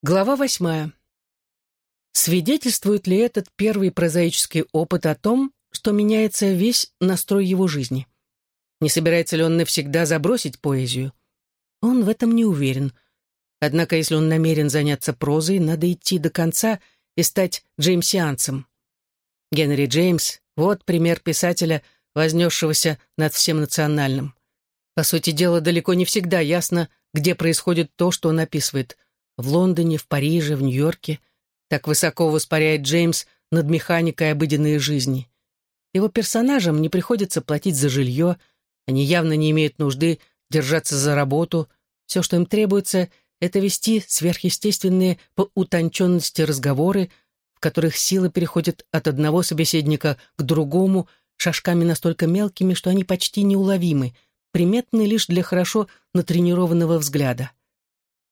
Глава восьмая. Свидетельствует ли этот первый прозаический опыт о том, что меняется весь настрой его жизни? Не собирается ли он навсегда забросить поэзию? Он в этом не уверен. Однако, если он намерен заняться прозой, надо идти до конца и стать джеймсианцем. Генри Джеймс — вот пример писателя, вознесшегося над всем национальным. По сути дела, далеко не всегда ясно, где происходит то, что он описывает — в Лондоне, в Париже, в Нью-Йорке. Так высоко воспаряет Джеймс над механикой обыденной жизни. Его персонажам не приходится платить за жилье, они явно не имеют нужды держаться за работу. Все, что им требуется, это вести сверхъестественные по утонченности разговоры, в которых сила переходит от одного собеседника к другому шажками настолько мелкими, что они почти неуловимы, приметны лишь для хорошо натренированного взгляда.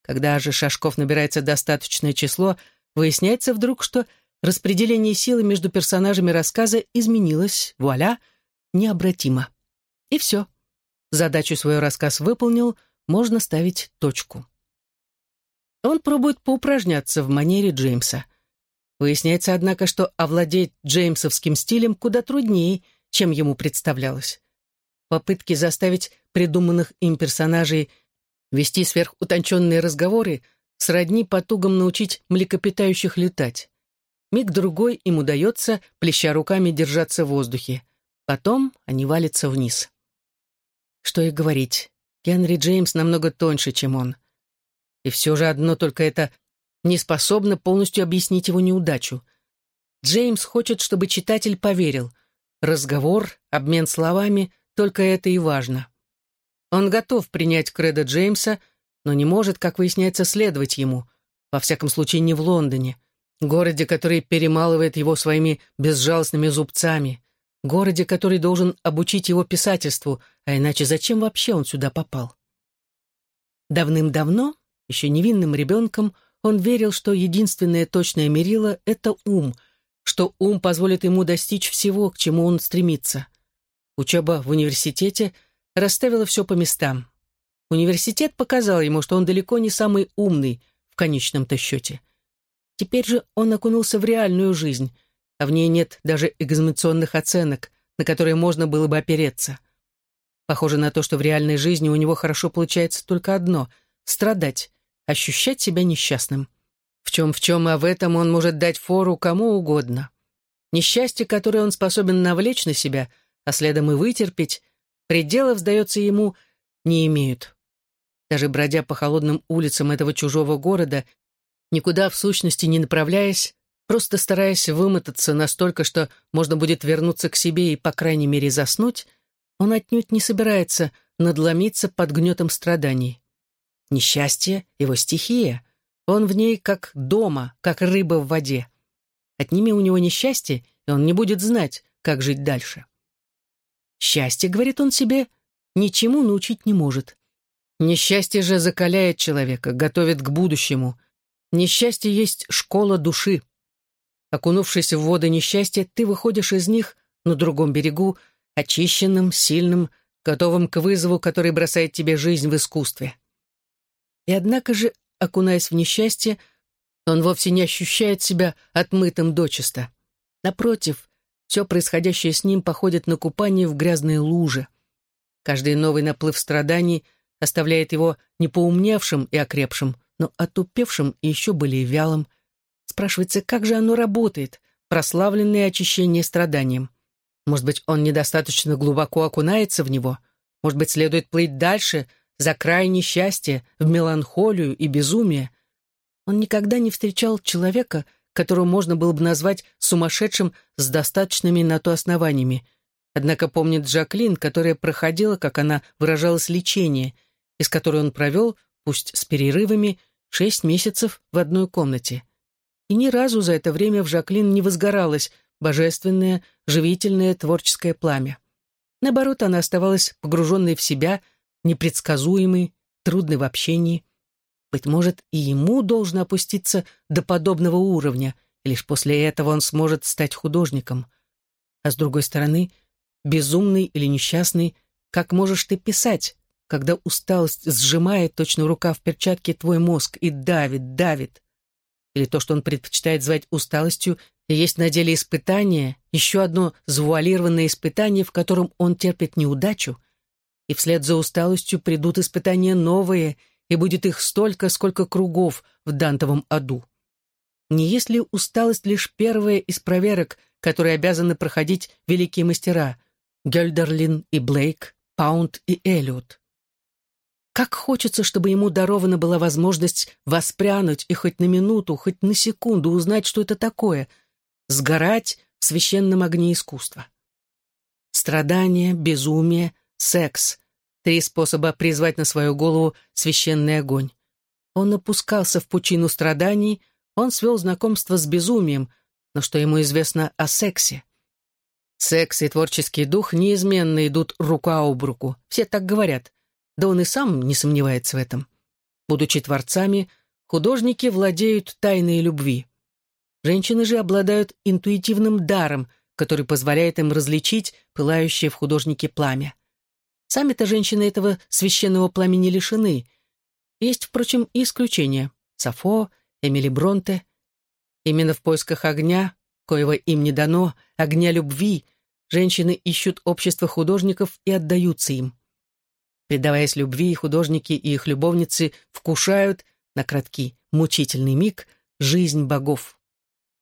Когда же шажков набирается достаточное число, выясняется вдруг, что распределение силы между персонажами рассказа изменилось, вуаля, необратимо. И все. Задачу свой рассказ выполнил, можно ставить точку. Он пробует поупражняться в манере Джеймса. Выясняется, однако, что овладеть джеймсовским стилем куда труднее, чем ему представлялось. Попытки заставить придуманных им персонажей Вести сверхутонченные разговоры сродни потугам научить млекопитающих летать. Миг-другой им удается, плеща руками, держаться в воздухе. Потом они валятся вниз. Что и говорить, Генри Джеймс намного тоньше, чем он. И все же одно только это не способно полностью объяснить его неудачу. Джеймс хочет, чтобы читатель поверил. Разговор, обмен словами — только это и важно. Он готов принять кредо Джеймса, но не может, как выясняется, следовать ему, во всяком случае не в Лондоне, городе, который перемалывает его своими безжалостными зубцами, городе, который должен обучить его писательству, а иначе зачем вообще он сюда попал? Давным-давно, еще невинным ребенком, он верил, что единственное точное мерило — это ум, что ум позволит ему достичь всего, к чему он стремится. Учеба в университете — расставила все по местам. Университет показал ему, что он далеко не самый умный в конечном-то счете. Теперь же он окунулся в реальную жизнь, а в ней нет даже экзаменационных оценок, на которые можно было бы опереться. Похоже на то, что в реальной жизни у него хорошо получается только одно — страдать, ощущать себя несчастным. В чем-в чем, а в этом он может дать фору кому угодно. Несчастье, которое он способен навлечь на себя, а следом и вытерпеть, Пределов, сдается ему, не имеют. Даже бродя по холодным улицам этого чужого города, никуда в сущности не направляясь, просто стараясь вымотаться настолько, что можно будет вернуться к себе и, по крайней мере, заснуть, он отнюдь не собирается надломиться под гнетом страданий. Несчастье — его стихия. Он в ней как дома, как рыба в воде. Отними у него несчастье, и он не будет знать, как жить дальше. Счастье, говорит он себе, ничему научить не может. Несчастье же закаляет человека, готовит к будущему. Несчастье есть школа души. Окунувшись в воды несчастья, ты выходишь из них на другом берегу, очищенным, сильным, готовым к вызову, который бросает тебе жизнь в искусстве. И однако же, окунаясь в несчастье, он вовсе не ощущает себя отмытым дочисто. Напротив, все происходящее с ним походит на купание в грязные лужи. Каждый новый наплыв страданий оставляет его не поумневшим и окрепшим, но отупевшим и еще более вялым. Спрашивается, как же оно работает, прославленное очищение страданием? Может быть, он недостаточно глубоко окунается в него? Может быть, следует плыть дальше, за край несчастья, в меланхолию и безумие? Он никогда не встречал человека, которого можно было бы назвать сумасшедшим с достаточными на то основаниями. Однако помнит Жаклин, которая проходила, как она выражалась, лечение, из которой он провел, пусть с перерывами, шесть месяцев в одной комнате. И ни разу за это время в Жаклин не возгоралось божественное, живительное творческое пламя. Наоборот, она оставалась погруженной в себя, непредсказуемой, трудной в общении. Быть может, и ему должно опуститься до подобного уровня, и лишь после этого он сможет стать художником. А с другой стороны, безумный или несчастный, как можешь ты писать, когда усталость сжимает точно рука в перчатке твой мозг и давит, давит? или то, что он предпочитает звать усталостью, есть на деле испытание, еще одно завуалированное испытание, в котором он терпит неудачу, и вслед за усталостью придут испытания новые, и будет их столько, сколько кругов в Дантовом аду. Не есть ли усталость лишь первая из проверок, которые обязаны проходить великие мастера Гельдерлин и Блейк, Паунд и Эллиот? Как хочется, чтобы ему дарована была возможность воспрянуть и хоть на минуту, хоть на секунду узнать, что это такое — сгорать в священном огне искусства. Страдание, безумие, секс — три способа призвать на свою голову священный огонь. Он опускался в пучину страданий, он свел знакомство с безумием, но что ему известно о сексе? Секс и творческий дух неизменно идут рука об руку, все так говорят. Да он и сам не сомневается в этом. Будучи творцами, художники владеют тайной любви. Женщины же обладают интуитивным даром, который позволяет им различить пылающее в художнике пламя. Сами-то женщины этого священного пламени лишены. Есть, впрочем, и исключения. Сафо, Эмили Бронте. Именно в поисках огня, коего им не дано, огня любви, женщины ищут общество художников и отдаются им. Предаваясь любви, художники и их любовницы вкушают, на краткий, мучительный миг, жизнь богов.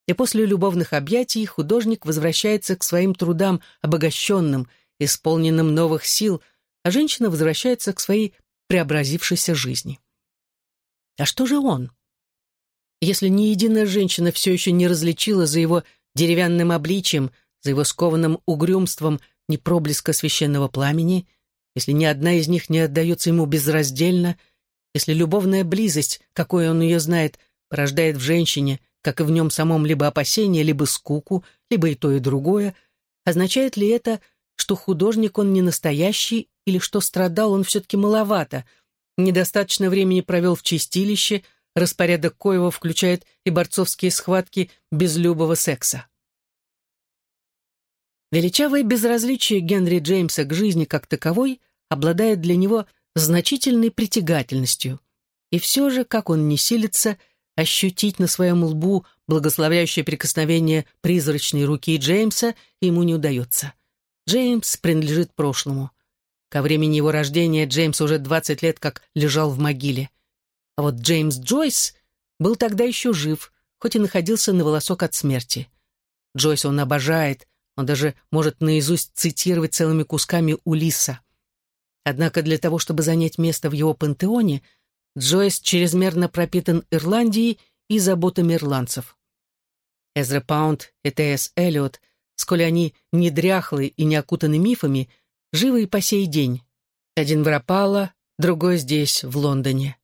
И после любовных объятий художник возвращается к своим трудам обогащенным, исполненным новых сил, а женщина возвращается к своей преобразившейся жизни. А что же он? Если ни единая женщина все еще не различила за его деревянным обличием, за его скованным угрюмством ни проблеска священного пламени, если ни одна из них не отдается ему безраздельно, если любовная близость, какой он ее знает, порождает в женщине, как и в нем самом, либо опасение, либо скуку, либо и то, и другое, означает ли это, что художник он не настоящий или что страдал он все-таки маловато, недостаточно времени провел в чистилище, распорядок коего включает и борцовские схватки без любого секса. Величавое безразличие Генри Джеймса к жизни как таковой обладает для него значительной притягательностью. И все же, как он не силится, ощутить на своем лбу благословляющее прикосновение призрачной руки Джеймса ему не удается. Джеймс принадлежит прошлому. Ко времени его рождения Джеймс уже 20 лет как лежал в могиле. А вот Джеймс Джойс был тогда еще жив, хоть и находился на волосок от смерти. Джойс он обожает, он даже может наизусть цитировать целыми кусками Улиса. Однако для того, чтобы занять место в его пантеоне, Джойс чрезмерно пропитан Ирландией и заботами ирландцев. Эзра Паунд и Т.С. Эллиот, сколь они не дряхлы и не окутаны мифами, живы и по сей день. Один в Рапалло, другой здесь, в Лондоне.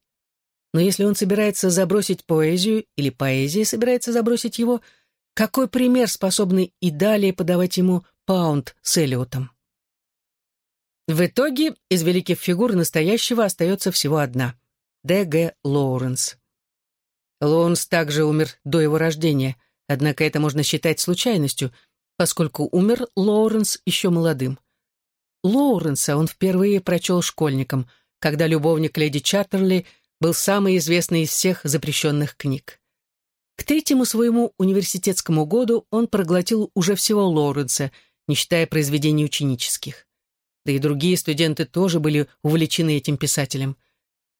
Но если он собирается забросить поэзию, или поэзия собирается забросить его – какой пример способный и далее подавать ему Паунд с Эллиотом? В итоге из великих фигур настоящего остается всего одна — Д.Г. Лоуренс. Лоуренс также умер до его рождения, однако это можно считать случайностью, поскольку умер Лоуренс еще молодым. Лоуренса он впервые прочел школьником, когда «Любовник леди Чаттерли» был самый известный из всех запрещенных книг. К третьему своему университетскому году он проглотил уже всего Лоуренса, не считая произведений ученических. Да и другие студенты тоже были увлечены этим писателем.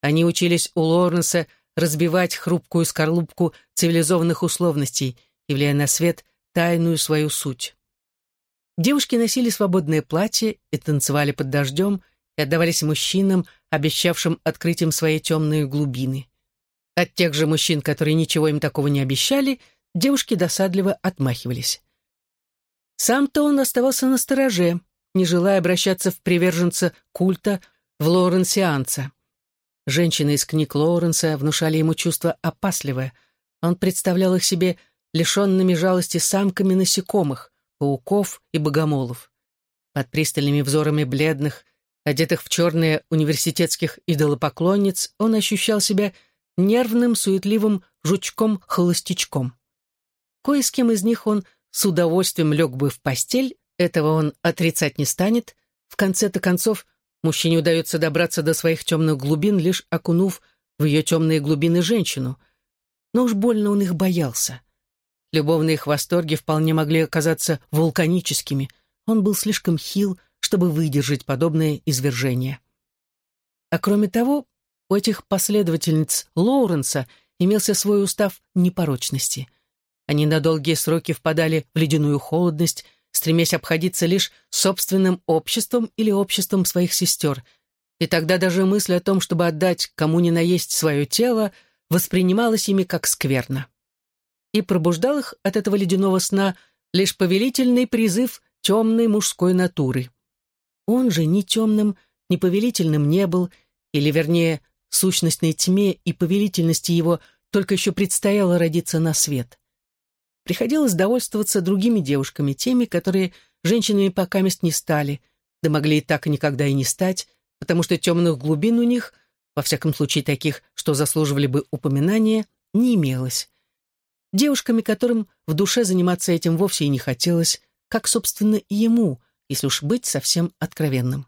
Они учились у Лоуренса разбивать хрупкую скорлупку цивилизованных условностей, являя на свет тайную свою суть. Девушки носили свободное платье и танцевали под дождем, и отдавались мужчинам, обещавшим открыть им свои темные глубины. От тех же мужчин, которые ничего им такого не обещали, девушки досадливо отмахивались. Сам-то он оставался на стороже, не желая обращаться в приверженца культа в Лоуренсианца. Женщины из книг Лоуренса внушали ему чувство опасливое. Он представлял их себе лишенными жалости самками насекомых, пауков и богомолов. Под пристальными взорами бледных, одетых в черные университетских идолопоклонниц, он ощущал себя нервным, суетливым жучком-холостячком. Кое с кем из них он с удовольствием лег бы в постель, этого он отрицать не станет. В конце-то концов, мужчине удается добраться до своих темных глубин, лишь окунув в ее темные глубины женщину. но уж больно он их боялся. Любовные их восторги вполне могли оказаться вулканическими. Он был слишком хил, чтобы выдержать подобное извержение. А кроме того, у этих последовательниц Лоуренса имелся свой устав непорочности. Они на долгие сроки впадали в ледяную холодность, стремясь обходиться лишь собственным обществом или обществом своих сестер, и тогда даже мысль о том, чтобы отдать кому ни наесть свое тело, воспринималась ими как скверно. И пробуждал их от этого ледяного сна лишь повелительный призыв темной мужской натуры. Он же ни темным, ни повелительным не был, или, вернее, сущностной тьме и повелительности его только еще предстояло родиться на свет. Приходилось довольствоваться другими девушками, теми, которые женщинами пока мест не стали, да могли и так никогда и не стать, потому что темных глубин у них, во всяком случае таких, что заслуживали бы упоминания, не имелось. Девушками, которым в душе заниматься этим вовсе и не хотелось, как, собственно, и ему, если уж быть совсем откровенным.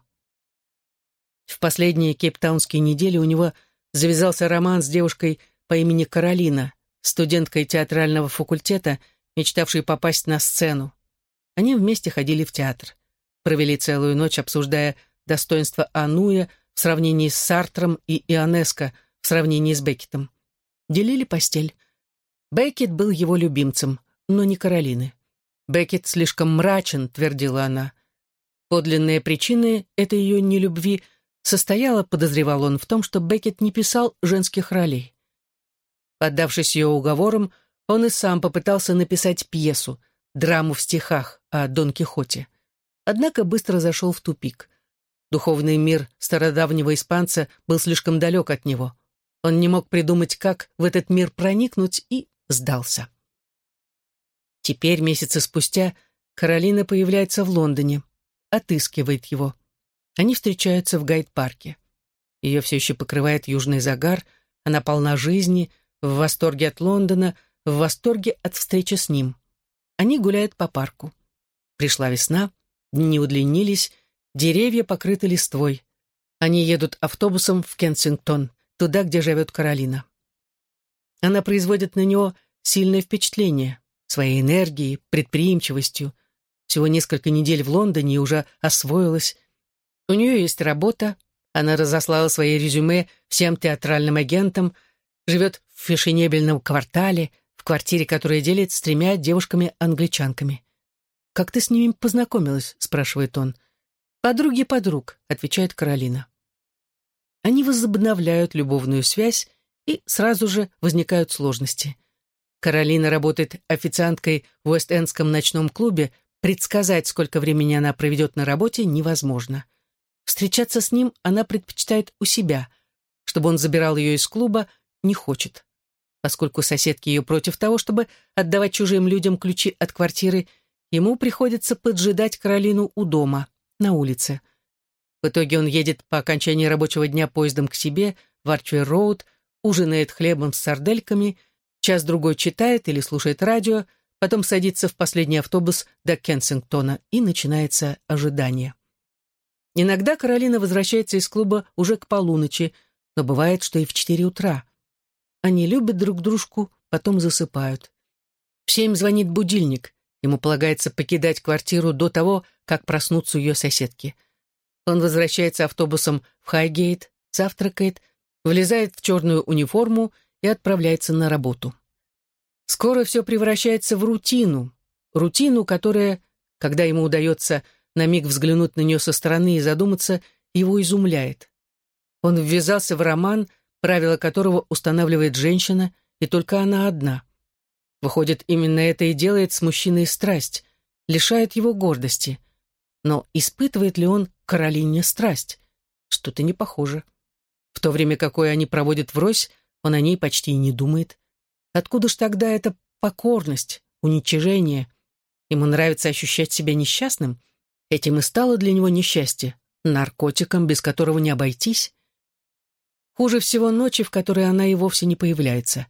В последние кейптаунские недели у него завязался роман с девушкой по имени Каролина, студенткой театрального факультета, мечтавшей попасть на сцену. Они вместе ходили в театр. Провели целую ночь, обсуждая достоинства Ануя в сравнении с Сартром и Ионеско в сравнении с Беккетом. Делили постель. Беккет был его любимцем, но не Каролины. Беккет слишком мрачен, твердила она. Подлинные причины этой ее нелюбви состояла, подозревал он, в том, что Беккет не писал женских ролей. Поддавшись ее уговорам, он и сам попытался написать пьесу, драму в стихах о Дон Кихоте. Однако быстро зашел в тупик. Духовный мир стародавнего испанца был слишком далек от него. Он не мог придумать, как в этот мир проникнуть, и сдался. Теперь, месяцы спустя, Каролина появляется в Лондоне, отыскивает его. Они встречаются в гайд-парке. Ее все еще покрывает южный загар, она полна жизни — в восторге от Лондона, в восторге от встречи с ним. Они гуляют по парку. Пришла весна, дни удлинились, деревья покрыты листвой. Они едут автобусом в Кенсингтон, туда, где живет Каролина. Она производит на него сильное впечатление своей энергией, предприимчивостью. Всего несколько недель в Лондоне и уже освоилась. У нее есть работа, она разослала свои резюме всем театральным агентам, живет в фешенебельном квартале, в квартире, которая делит с тремя девушками-англичанками. «Как ты с ними познакомилась?» — спрашивает он. «Подруги подруг», — отвечает Каролина. Они возобновляют любовную связь, и сразу же возникают сложности. Каролина работает официанткой в Уэст-Эндском ночном клубе, предсказать, сколько времени она проведет на работе, невозможно. Встречаться с ним она предпочитает у себя, чтобы он забирал ее из клуба не хочет. Поскольку соседки ее против того, чтобы отдавать чужим людям ключи от квартиры, ему приходится поджидать Каролину у дома, на улице. В итоге он едет по окончании рабочего дня поездом к себе в Арчвей-Роуд, ужинает хлебом с сардельками, час-другой читает или слушает радио, потом садится в последний автобус до Кенсингтона, и начинается ожидание. Иногда Каролина возвращается из клуба уже к полуночи, но бывает, что и в четыре утра. Они любят друг дружку, потом засыпают. В семь звонит будильник. Ему полагается покидать квартиру до того, как проснутся ее соседки. Он возвращается автобусом в Хайгейт, завтракает, влезает в черную униформу и отправляется на работу. Скоро все превращается в рутину. Рутину, которая, когда ему удается на миг взглянуть на нее со стороны и задуматься, его изумляет. Он ввязался в роман, правила которого устанавливает женщина, и только она одна. Выходит, именно это и делает с мужчиной страсть, лишает его гордости. Но испытывает ли он Каролине страсть? Что-то не похоже. В то время, какое они проводят врозь, он о ней почти и не думает. Откуда ж тогда эта покорность, уничижение? Ему нравится ощущать себя несчастным? Этим и стало для него несчастье, наркотиком, без которого не обойтись. Хуже всего ночи, в которой она и вовсе не появляется.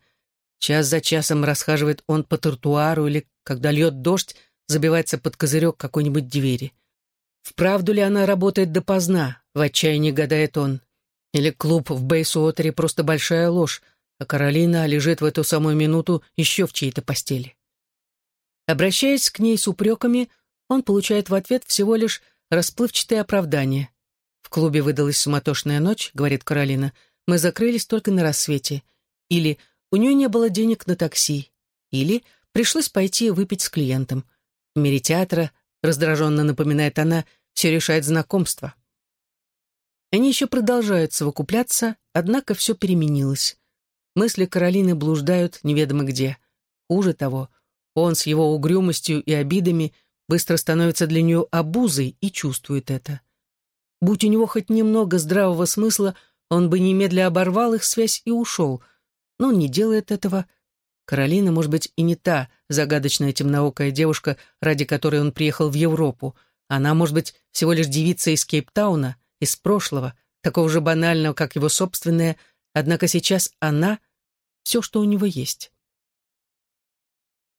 Час за часом расхаживает он по тротуару или, когда льет дождь, забивается под козырек какой-нибудь двери. Вправду ли она работает допоздна, в отчаянии гадает он. Или клуб в Бейсуотере просто большая ложь, а Каролина лежит в эту самую минуту еще в чьей-то постели. Обращаясь к ней с упреками, он получает в ответ всего лишь расплывчатое оправдание. «В клубе выдалась суматошная ночь», — говорит Каролина, — «мы закрылись только на рассвете». Или «у нее не было денег на такси». Или «пришлось пойти выпить с клиентом». В мире театра, раздраженно напоминает она, все решает знакомство. Они еще продолжают совокупляться, однако все переменилось. Мысли Каролины блуждают неведомо где. Хуже того, он с его угрюмостью и обидами быстро становится для нее обузой и чувствует это. Будь у него хоть немного здравого смысла, он бы немедля оборвал их связь и ушел. Но он не делает этого. Каролина, может быть, и не та загадочная темноокая девушка, ради которой он приехал в Европу. Она, может быть, всего лишь девица из Кейптауна, из прошлого, такого же банального, как его собственное, однако сейчас она — все, что у него есть.